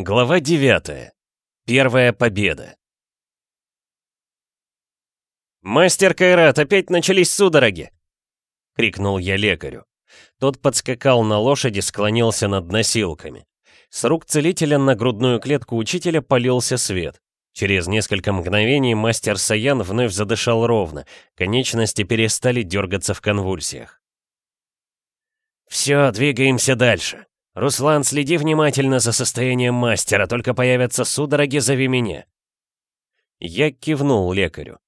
Глава 9. Первая победа. «Мастер Кайрат, опять начались судороги!» — крикнул я лекарю. Тот подскакал на лошади, склонился над носилками. С рук целителя на грудную клетку учителя полился свет. Через несколько мгновений мастер Саян вновь задышал ровно, конечности перестали дергаться в конвульсиях. «Все, двигаемся дальше», «Руслан, следи внимательно за состоянием мастера, только появятся судороги, зови меня». Я кивнул лекарю.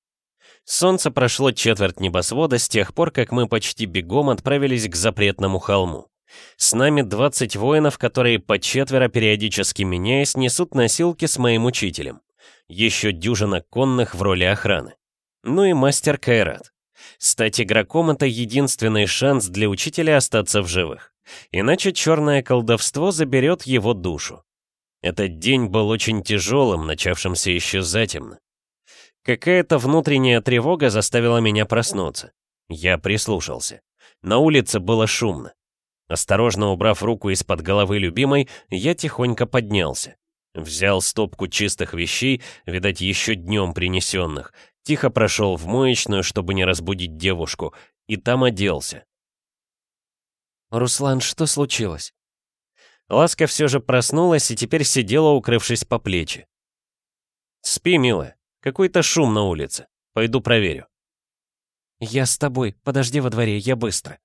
Солнце прошло четверть небосвода с тех пор, как мы почти бегом отправились к запретному холму. С нами 20 воинов, которые по четверо периодически меняясь несут носилки с моим учителем. Еще дюжина конных в роли охраны. Ну и мастер Кайрат. Стать игроком — это единственный шанс для учителя остаться в живых. Иначе черное колдовство заберет его душу. Этот день был очень тяжелым, начавшимся еще затемно. Какая-то внутренняя тревога заставила меня проснуться. Я прислушался. На улице было шумно. Осторожно убрав руку из-под головы любимой, я тихонько поднялся. Взял стопку чистых вещей, видать, еще днем принесенных, тихо прошел в моечную, чтобы не разбудить девушку, и там оделся. «Руслан, что случилось?» Ласка все же проснулась и теперь сидела, укрывшись по плечи. «Спи, милая. Какой-то шум на улице. Пойду проверю». «Я с тобой. Подожди во дворе, я быстро».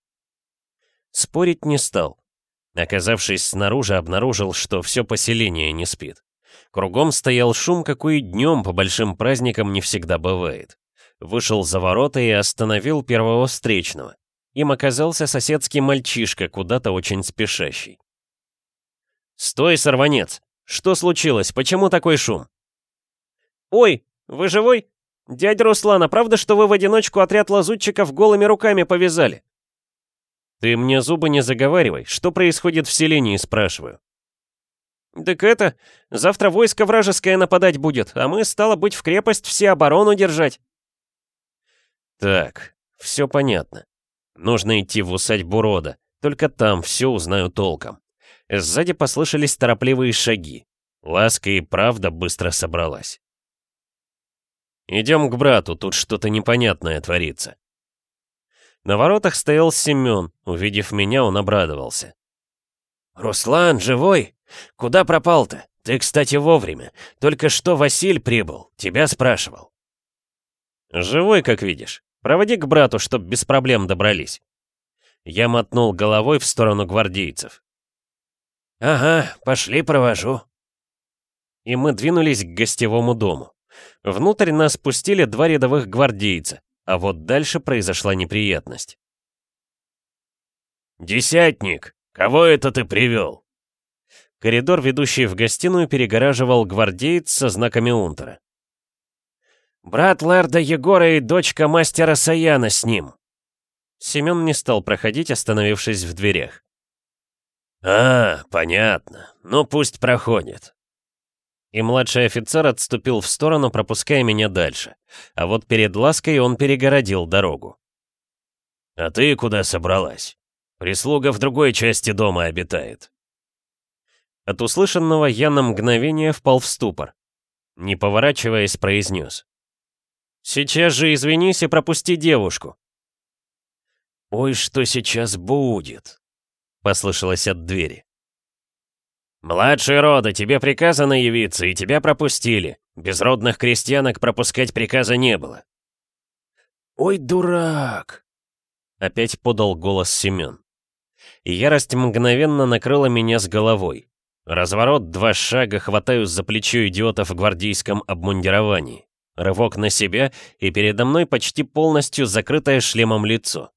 Спорить не стал. Оказавшись снаружи, обнаружил, что все поселение не спит. Кругом стоял шум, какой днем по большим праздникам не всегда бывает. Вышел за ворота и остановил первого встречного. Им оказался соседский мальчишка, куда-то очень спешащий. «Стой, сорванец! Что случилось? Почему такой шум?» «Ой, вы живой? Дядя Руслан, правда, что вы в одиночку отряд лазутчиков голыми руками повязали?» «Ты мне зубы не заговаривай. Что происходит в селении?» — спрашиваю. «Так это, завтра войско вражеское нападать будет, а мы, стало быть, в крепость все оборону держать». «Так, все понятно. Нужно идти в усадьбу рода, только там все узнаю толком. Сзади послышались торопливые шаги. Ласка и правда быстро собралась. «Идем к брату, тут что-то непонятное творится». На воротах стоял Семен. Увидев меня, он обрадовался. «Руслан, живой? Куда пропал-то? Ты, кстати, вовремя. Только что Василь прибыл. Тебя спрашивал». «Живой, как видишь. Проводи к брату, чтоб без проблем добрались. Я мотнул головой в сторону гвардейцев. «Ага, пошли провожу». И мы двинулись к гостевому дому. Внутрь нас пустили два рядовых гвардейца, а вот дальше произошла неприятность. «Десятник, кого это ты привел?» Коридор, ведущий в гостиную, перегораживал гвардеец со знаками унтера. «Брат Лэрда Егора и дочка мастера Саяна с ним». Семен не стал проходить, остановившись в дверях. «А, понятно. Ну пусть проходит». И младший офицер отступил в сторону, пропуская меня дальше. А вот перед лаской он перегородил дорогу. «А ты куда собралась? Прислуга в другой части дома обитает». От услышанного я на мгновение впал в ступор. Не поворачиваясь, произнес. Сейчас же извинись и пропусти девушку. «Ой, что сейчас будет?» — послышалось от двери. «Младший рода, тебе приказано явиться, и тебя пропустили. Безродных крестьянок пропускать приказа не было». «Ой, дурак!» — опять подал голос Семен. Ярость мгновенно накрыла меня с головой. Разворот, два шага, хватаю за плечо идиота в гвардейском обмундировании. Рывок на себя, и передо мной почти полностью закрытое шлемом лицо.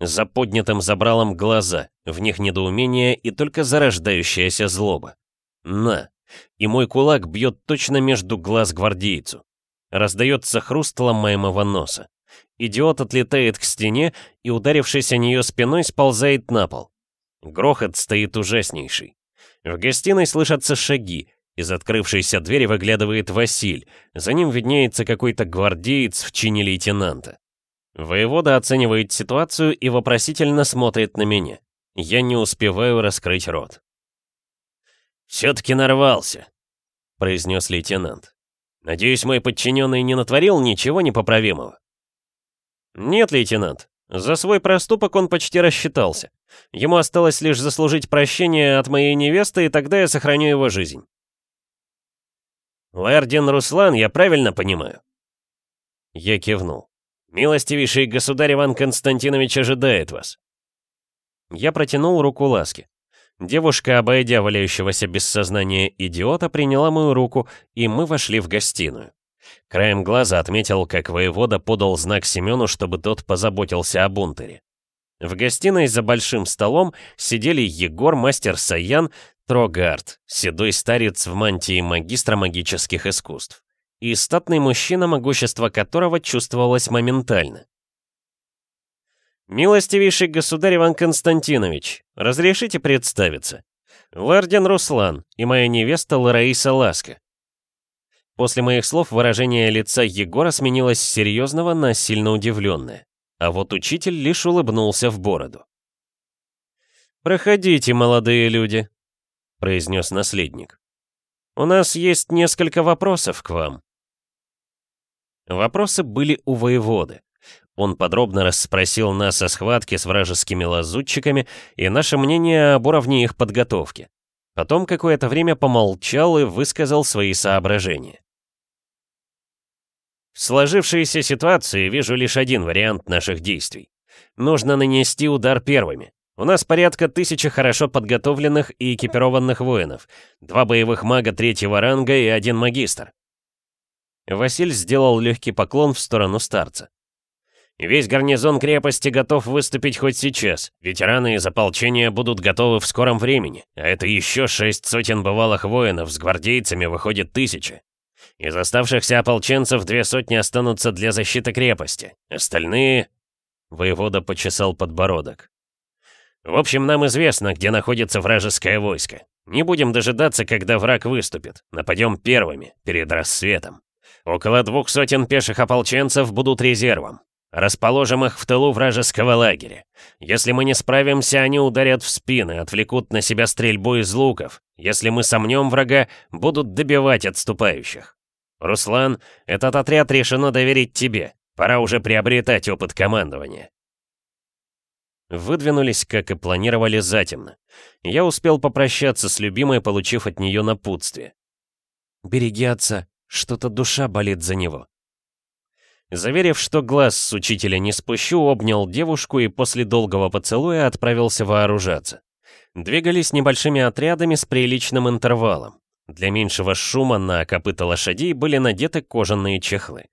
За поднятым забралом глаза, в них недоумение и только зарождающаяся злоба. На! И мой кулак бьет точно между глаз гвардейцу. Раздается хруст ломаемого носа. Идиот отлетает к стене и, ударившись о нее спиной, сползает на пол. Грохот стоит ужаснейший. В гостиной слышатся шаги, из открывшейся двери выглядывает Василь, за ним виднеется какой-то гвардеец в чине лейтенанта. Воевода оценивает ситуацию и вопросительно смотрит на меня. Я не успеваю раскрыть рот. «Все-таки нарвался», — произнес лейтенант. «Надеюсь, мой подчиненный не натворил ничего непоправимого». «Нет, лейтенант, за свой проступок он почти рассчитался. Ему осталось лишь заслужить прощение от моей невесты, и тогда я сохраню его жизнь». «Лэрдин Руслан, я правильно понимаю?» Я кивнул. «Милостивейший государь Иван Константинович ожидает вас». Я протянул руку ласки. Девушка, обойдя валяющегося без сознания идиота, приняла мою руку, и мы вошли в гостиную. Краем глаза отметил, как воевода подал знак Семену, чтобы тот позаботился о бунтере. В гостиной за большим столом сидели Егор, мастер Саян, Трогард, седой старец в мантии магистра магических искусств, и статный мужчина, могущество которого чувствовалось моментально. «Милостивейший государь Иван Константинович, разрешите представиться? Ларден Руслан и моя невеста Лараиса Ласка». После моих слов выражение лица Егора сменилось с серьезного на сильно удивленное, а вот учитель лишь улыбнулся в бороду. «Проходите, молодые люди», — произнес наследник. «У нас есть несколько вопросов к вам». Вопросы были у воеводы. Он подробно расспросил нас о схватке с вражескими лазутчиками и наше мнение об уровне их подготовки. Потом какое-то время помолчал и высказал свои соображения. В сложившейся ситуации вижу лишь один вариант наших действий. Нужно нанести удар первыми. У нас порядка тысячи хорошо подготовленных и экипированных воинов, два боевых мага третьего ранга и один магистр. Василь сделал легкий поклон в сторону старца. Весь гарнизон крепости готов выступить хоть сейчас. Ветераны из ополчения будут готовы в скором времени. А это еще шесть сотен бывалых воинов, с гвардейцами выходит тысяча. Из оставшихся ополченцев две сотни останутся для защиты крепости. Остальные... Воевода почесал подбородок. В общем, нам известно, где находится вражеское войско. Не будем дожидаться, когда враг выступит. Нападем первыми, перед рассветом. Около двух сотен пеших ополченцев будут резервом. Расположим их в тылу вражеского лагеря. Если мы не справимся, они ударят в спины, отвлекут на себя стрельбу из луков. Если мы сомнем врага, будут добивать отступающих. Руслан, этот отряд решено доверить тебе. Пора уже приобретать опыт командования. Выдвинулись, как и планировали, затемно. Я успел попрощаться с любимой, получив от нее напутствие. «Береги отца, что-то душа болит за него». Заверив, что глаз с учителя не спущу, обнял девушку и после долгого поцелуя отправился вооружаться. Двигались небольшими отрядами с приличным интервалом. Для меньшего шума на копыта лошадей были надеты кожаные чехлы.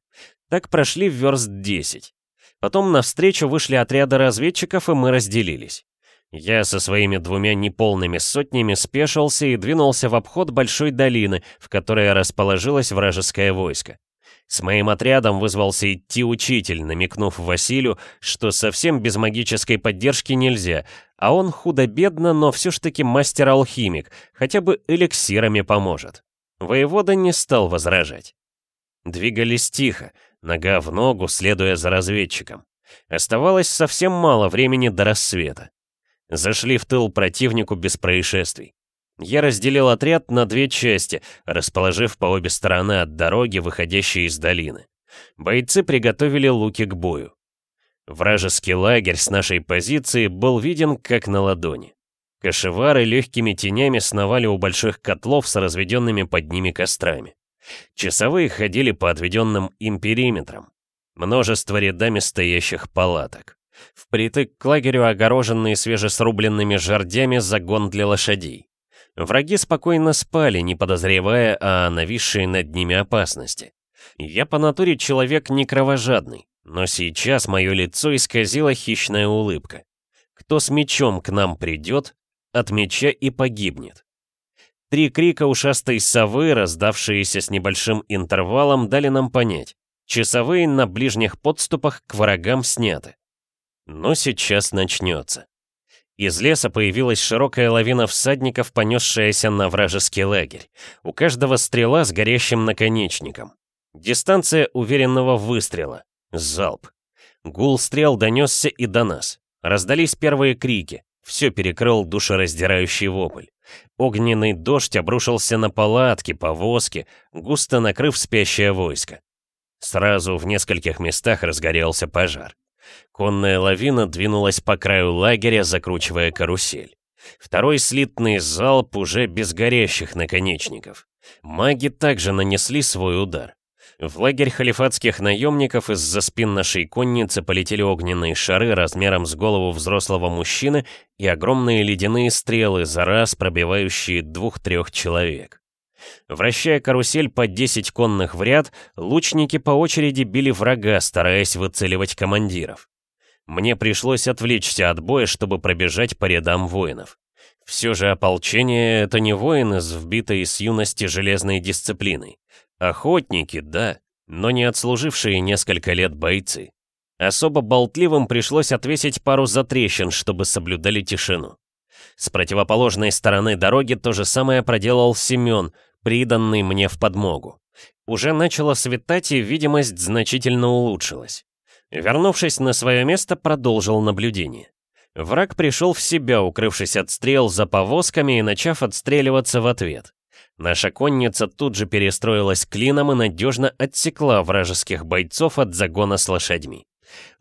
Так прошли в верст 10. Потом навстречу вышли отряды разведчиков, и мы разделились. Я со своими двумя неполными сотнями спешился и двинулся в обход большой долины, в которой расположилось вражеское войско. С моим отрядом вызвался идти учитель, намекнув Василию, что совсем без магической поддержки нельзя, а он худо-бедно, но все ж таки мастер-алхимик, хотя бы эликсирами поможет. Воевода не стал возражать. Двигались тихо, нога в ногу, следуя за разведчиком. Оставалось совсем мало времени до рассвета. Зашли в тыл противнику без происшествий. Я разделил отряд на две части, расположив по обе стороны от дороги, выходящей из долины. Бойцы приготовили луки к бою. Вражеский лагерь с нашей позиции был виден как на ладони. Кашевары легкими тенями сновали у больших котлов с разведенными под ними кострами. Часовые ходили по отведенным им периметрам. Множество рядами стоящих палаток. Впритык к лагерю огороженные свежесрубленными жердями загон для лошадей. Враги спокойно спали, не подозревая о нависшей над ними опасности. Я по натуре человек не кровожадный, но сейчас мое лицо исказила хищная улыбка. Кто с мечом к нам придет, от меча и погибнет. Три крика ушастой совы, раздавшиеся с небольшим интервалом, дали нам понять. Часовые на ближних подступах к врагам сняты. Но сейчас начнется. Из леса появилась широкая лавина всадников, понесшаяся на вражеский лагерь. У каждого стрела с горящим наконечником. Дистанция уверенного выстрела. Залп. Гул стрел донесся и до нас. Раздались первые крики. Все перекрыл душераздирающий вопль. Огненный дождь обрушился на палатки, повозки, густо накрыв спящее войско. Сразу в нескольких местах разгорелся пожар. Конная лавина двинулась по краю лагеря, закручивая карусель. Второй слитный залп уже без горящих наконечников. Маги также нанесли свой удар. В лагерь халифатских наемников из-за спин нашей конницы полетели огненные шары размером с голову взрослого мужчины и огромные ледяные стрелы, за раз пробивающие двух-трех человек. Вращая карусель по 10 конных в ряд, лучники по очереди били врага, стараясь выцеливать командиров. Мне пришлось отвлечься от боя, чтобы пробежать по рядам воинов. Все же ополчение — это не воины с вбитой с юности железной дисциплиной. Охотники, да, но не отслужившие несколько лет бойцы. Особо болтливым пришлось отвесить пару затрещин, чтобы соблюдали тишину. С противоположной стороны дороги то же самое проделал Семен, приданный мне в подмогу. Уже начало светать, и видимость значительно улучшилась. Вернувшись на свое место, продолжил наблюдение. Враг пришел в себя, укрывшись от стрел за повозками и начав отстреливаться в ответ. Наша конница тут же перестроилась клином и надежно отсекла вражеских бойцов от загона с лошадьми.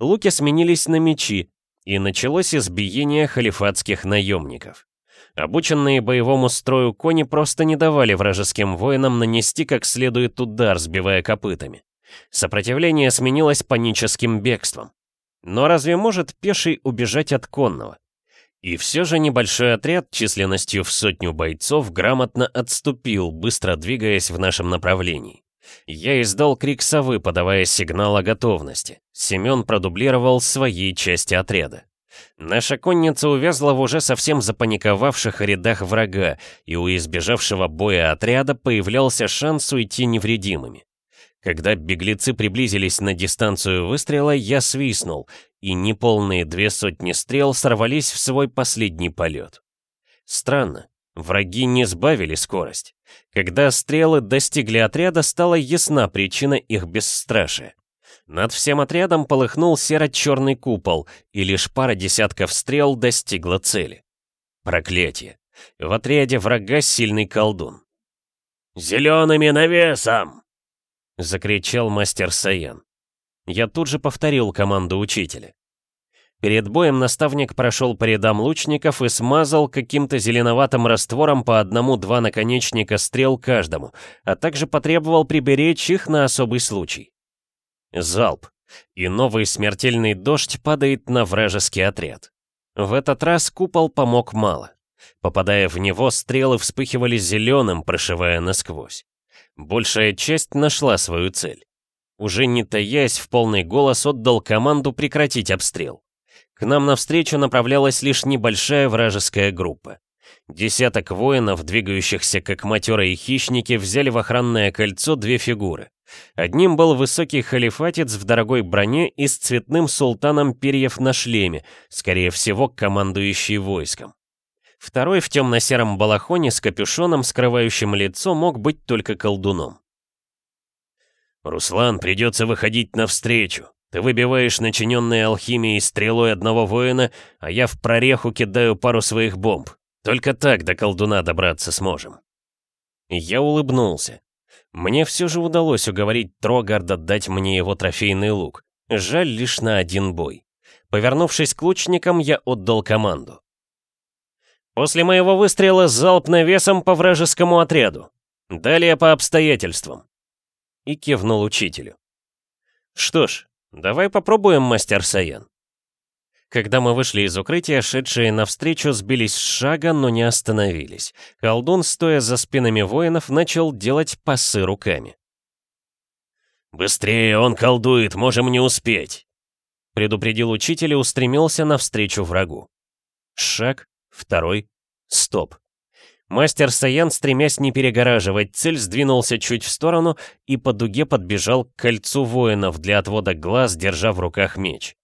Луки сменились на мечи, и началось избиение халифатских наемников. Обученные боевому строю кони просто не давали вражеским воинам нанести как следует удар, сбивая копытами. Сопротивление сменилось паническим бегством. Но разве может пеший убежать от конного? И все же небольшой отряд численностью в сотню бойцов грамотно отступил, быстро двигаясь в нашем направлении. Я издал крик совы, подавая сигнал о готовности. Семен продублировал своей части отряда. Наша конница увязла в уже совсем запаниковавших рядах врага, и у избежавшего боя отряда появлялся шанс уйти невредимыми. Когда беглецы приблизились на дистанцию выстрела, я свистнул, и неполные две сотни стрел сорвались в свой последний полет. Странно, враги не сбавили скорость. Когда стрелы достигли отряда, стала ясна причина их бесстрашия. Над всем отрядом полыхнул серо-черный купол, и лишь пара десятков стрел достигла цели. Проклятие. В отряде врага сильный колдун. «Зелеными навесом!» — закричал мастер Саян. Я тут же повторил команду учителя. Перед боем наставник прошел по рядам лучников и смазал каким-то зеленоватым раствором по одному-два наконечника стрел каждому, а также потребовал приберечь их на особый случай. Залп. И новый смертельный дождь падает на вражеский отряд. В этот раз купол помог мало. Попадая в него, стрелы вспыхивали зеленым, прошивая насквозь. Большая часть нашла свою цель. Уже не таясь, в полный голос отдал команду прекратить обстрел. К нам навстречу направлялась лишь небольшая вражеская группа. Десяток воинов, двигающихся как матерые хищники, взяли в охранное кольцо две фигуры. Одним был высокий халифатец в дорогой броне и с цветным султаном перьев на шлеме, скорее всего, командующий войском. Второй в темно-сером балахоне с капюшоном, скрывающим лицо, мог быть только колдуном. «Руслан, придется выходить навстречу. Ты выбиваешь начиненные алхимией стрелой одного воина, а я в прореху кидаю пару своих бомб. Только так до колдуна добраться сможем». Я улыбнулся. Мне все же удалось уговорить Трогарда дать мне его трофейный лук. Жаль лишь на один бой. Повернувшись к лучникам, я отдал команду. После моего выстрела залп навесом по вражескому отряду. Далее по обстоятельствам. И кивнул учителю. Что ж, давай попробуем, мастер Саян. Когда мы вышли из укрытия, шедшие навстречу сбились с шага, но не остановились. Колдун, стоя за спинами воинов, начал делать пасы руками. «Быстрее, он колдует, можем не успеть!» Предупредил учитель и устремился навстречу врагу. Шаг, Второй. Стоп. Мастер Саян, стремясь не перегораживать цель, сдвинулся чуть в сторону и по дуге подбежал к кольцу воинов для отвода глаз, держа в руках меч.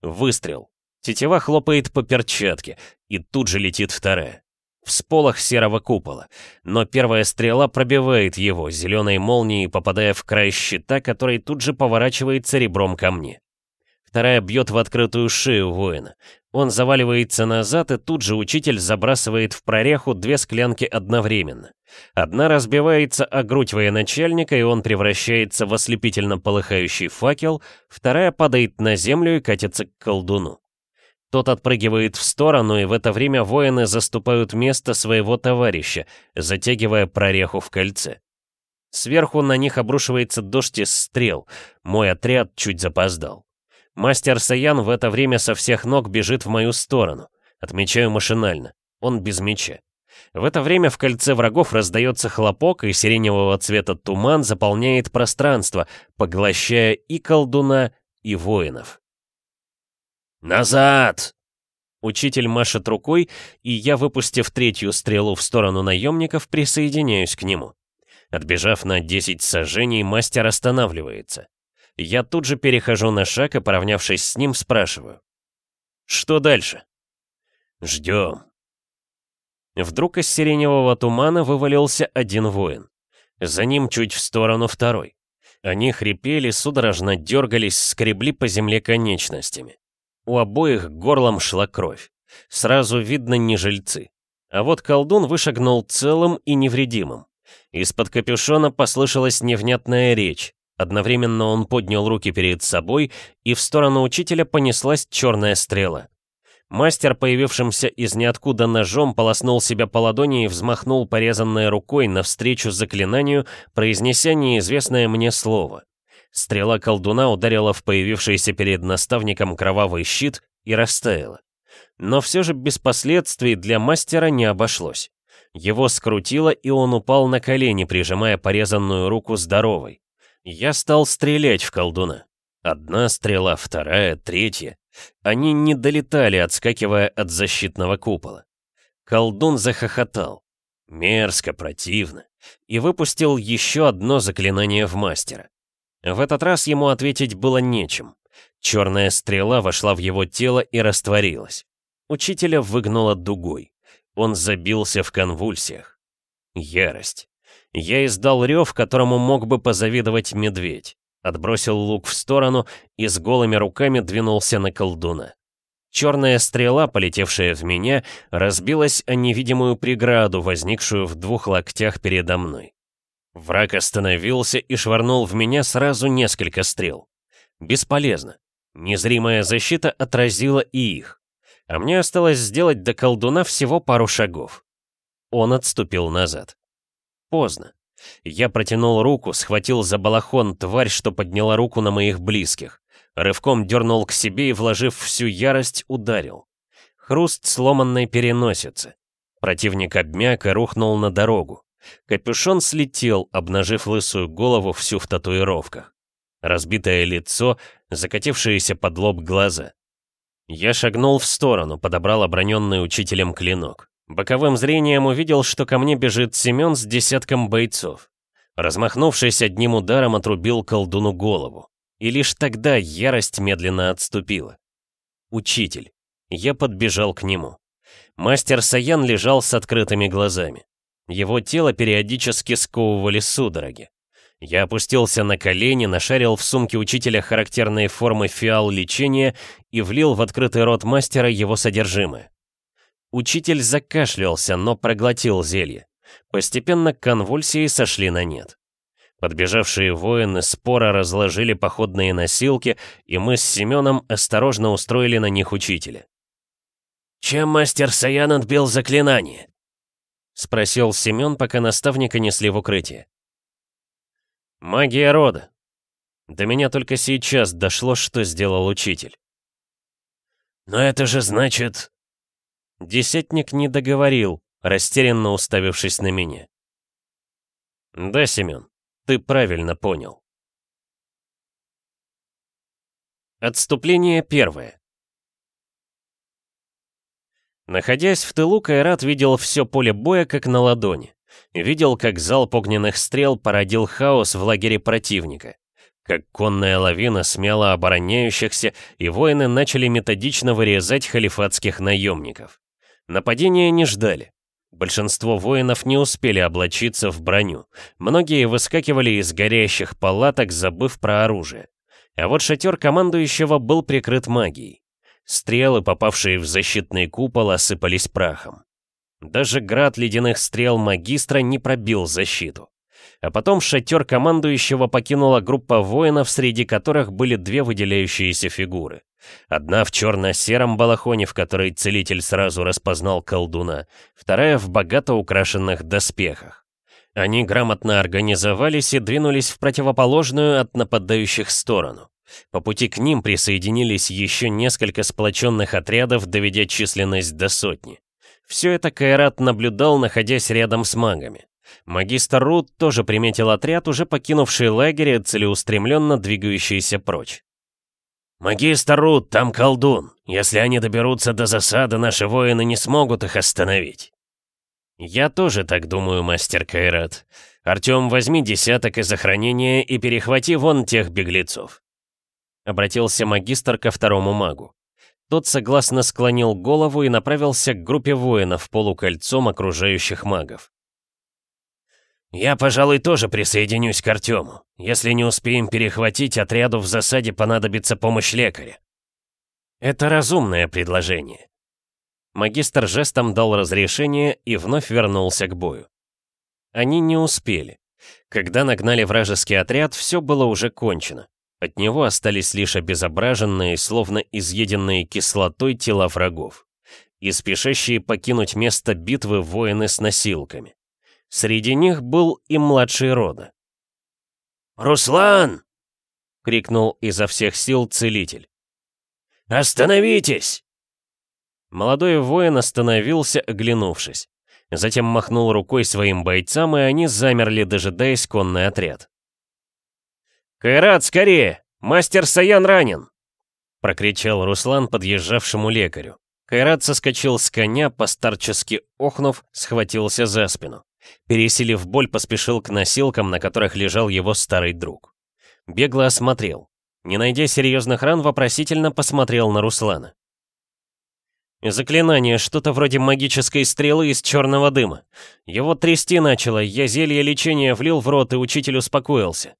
Выстрел. Тетива хлопает по перчатке, и тут же летит вторая. В сполох серого купола. Но первая стрела пробивает его, зеленой молнией попадая в край щита, который тут же поворачивается ребром ко мне. Вторая бьет в открытую шею воина. Он заваливается назад, и тут же учитель забрасывает в прореху две склянки одновременно. Одна разбивается о грудь военачальника, и он превращается в ослепительно полыхающий факел, вторая падает на землю и катится к колдуну. Тот отпрыгивает в сторону, и в это время воины заступают место своего товарища, затягивая прореху в кольце. Сверху на них обрушивается дождь из стрел. Мой отряд чуть запоздал. Мастер Саян в это время со всех ног бежит в мою сторону. Отмечаю машинально. Он без меча. В это время в кольце врагов раздается хлопок, и сиреневого цвета туман заполняет пространство, поглощая и колдуна, и воинов. «Назад!» Учитель машет рукой, и я, выпустив третью стрелу в сторону наемников, присоединяюсь к нему. Отбежав на 10 сажений, мастер останавливается. Я тут же перехожу на шаг и, поравнявшись с ним, спрашиваю. «Что дальше?» «Ждем». Вдруг из сиреневого тумана вывалился один воин. За ним чуть в сторону второй. Они хрипели, судорожно дергались, скребли по земле конечностями. У обоих горлом шла кровь. Сразу видно не жильцы. А вот колдун вышагнул целым и невредимым. Из-под капюшона послышалась невнятная речь. Одновременно он поднял руки перед собой, и в сторону учителя понеслась черная стрела. Мастер, появившимся из ниоткуда ножом, полоснул себя по ладони и взмахнул порезанной рукой навстречу заклинанию, произнеся неизвестное мне слово. Стрела колдуна ударила в появившийся перед наставником кровавый щит и растаяла. Но все же без последствий для мастера не обошлось. Его скрутило, и он упал на колени, прижимая порезанную руку здоровой. Я стал стрелять в колдуна. Одна стрела, вторая, третья. Они не долетали, отскакивая от защитного купола. Колдун захохотал. Мерзко, противно. И выпустил еще одно заклинание в мастера. В этот раз ему ответить было нечем. Черная стрела вошла в его тело и растворилась. Учителя выгнула дугой. Он забился в конвульсиях. Ярость. Я издал рев, которому мог бы позавидовать медведь. Отбросил лук в сторону и с голыми руками двинулся на колдуна. Черная стрела, полетевшая в меня, разбилась о невидимую преграду, возникшую в двух локтях передо мной. Враг остановился и швырнул в меня сразу несколько стрел. Бесполезно. Незримая защита отразила и их. А мне осталось сделать до колдуна всего пару шагов. Он отступил назад. Поздно. Я протянул руку, схватил за балахон тварь, что подняла руку на моих близких. Рывком дернул к себе и, вложив всю ярость, ударил. Хруст сломанной переносицы. Противник обмяк и рухнул на дорогу. Капюшон слетел, обнажив лысую голову всю в татуировках. Разбитое лицо, закатившиеся под лоб глаза. Я шагнул в сторону, подобрал оброненный учителем клинок. Боковым зрением увидел, что ко мне бежит Семен с десятком бойцов. Размахнувшись одним ударом, отрубил колдуну голову. И лишь тогда ярость медленно отступила. Учитель. Я подбежал к нему. Мастер Саян лежал с открытыми глазами. Его тело периодически сковывали судороги. Я опустился на колени, нашарил в сумке учителя характерные формы фиал лечения и влил в открытый рот мастера его содержимое. Учитель закашлялся, но проглотил зелье. Постепенно конвульсии сошли на нет. Подбежавшие воины споро разложили походные носилки, и мы с Семеном осторожно устроили на них учителя. «Чем мастер Саян отбил заклинание?» — спросил Семен, пока наставника несли в укрытие. «Магия рода». До меня только сейчас дошло, что сделал учитель. «Но это же значит...» Десятник не договорил, растерянно уставившись на меня. «Да, Семен, ты правильно понял». Отступление первое. Находясь в тылу, Кайрат видел все поле боя как на ладони. Видел, как залп огненных стрел породил хаос в лагере противника. Как конная лавина смяла обороняющихся, и воины начали методично вырезать халифатских наемников. Нападения не ждали. Большинство воинов не успели облачиться в броню. Многие выскакивали из горящих палаток, забыв про оружие. А вот шатер командующего был прикрыт магией. Стрелы, попавшие в защитный купол, осыпались прахом. Даже град ледяных стрел магистра не пробил защиту. А потом шатер командующего покинула группа воинов, среди которых были две выделяющиеся фигуры. Одна в черно-сером балахоне, в которой целитель сразу распознал колдуна, вторая в богато украшенных доспехах. Они грамотно организовались и двинулись в противоположную от нападающих сторону. По пути к ним присоединились еще несколько сплоченных отрядов, доведя численность до сотни. Все это Кайрат наблюдал, находясь рядом с магами. Магистр Рут тоже приметил отряд, уже покинувший лагерь целеустремленно двигающийся прочь. «Магистр Рут, там колдун. Если они доберутся до засады, наши воины не смогут их остановить». «Я тоже так думаю, мастер Кайрат. Артём, возьми десяток из охранения и перехвати вон тех беглецов». Обратился магистр ко второму магу. Тот согласно склонил голову и направился к группе воинов полукольцом окружающих магов. «Я, пожалуй, тоже присоединюсь к Артему. Если не успеем перехватить, отряду в засаде понадобится помощь лекаря». «Это разумное предложение. Магистр жестом дал разрешение и вновь вернулся к бою. Они не успели. Когда нагнали вражеский отряд, все было уже кончено. От него остались лишь обезображенные, словно изъеденные кислотой тела врагов. И спешащие покинуть место битвы воины с носилками. Среди них был и младший рода. «Руслан!» — крикнул изо всех сил целитель. «Остановитесь!» Молодой воин остановился, оглянувшись. Затем махнул рукой своим бойцам, и они замерли, дожидаясь конный отряд. «Кайрат, скорее! Мастер Саян ранен!» Прокричал Руслан подъезжавшему лекарю. Кайрат соскочил с коня, постарчески охнув, схватился за спину. Пересилив боль, поспешил к носилкам, на которых лежал его старый друг. Бегло осмотрел. Не найдя серьезных ран, вопросительно посмотрел на Руслана. Заклинание, что-то вроде магической стрелы из черного дыма. Его трясти начало, я зелье лечения влил в рот, и учитель успокоился.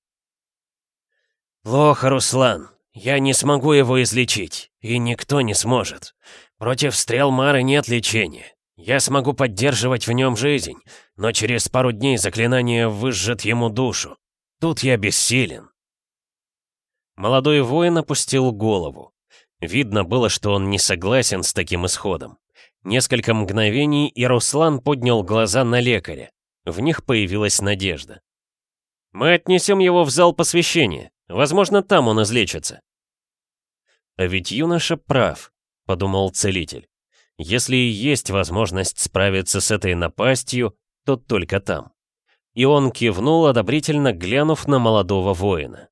«Плохо, Руслан. Я не смогу его излечить, и никто не сможет. Против стрел Мары нет лечения. Я смогу поддерживать в нем жизнь, но через пару дней заклинание выжжет ему душу. Тут я бессилен». Молодой воин опустил голову. Видно было, что он не согласен с таким исходом. Несколько мгновений, и Руслан поднял глаза на лекаря. В них появилась надежда. «Мы отнесем его в зал посвящения. Возможно, там он излечится». «А ведь юноша прав», — подумал целитель. «Если и есть возможность справиться с этой напастью, то только там». И он кивнул, одобрительно глянув на молодого воина.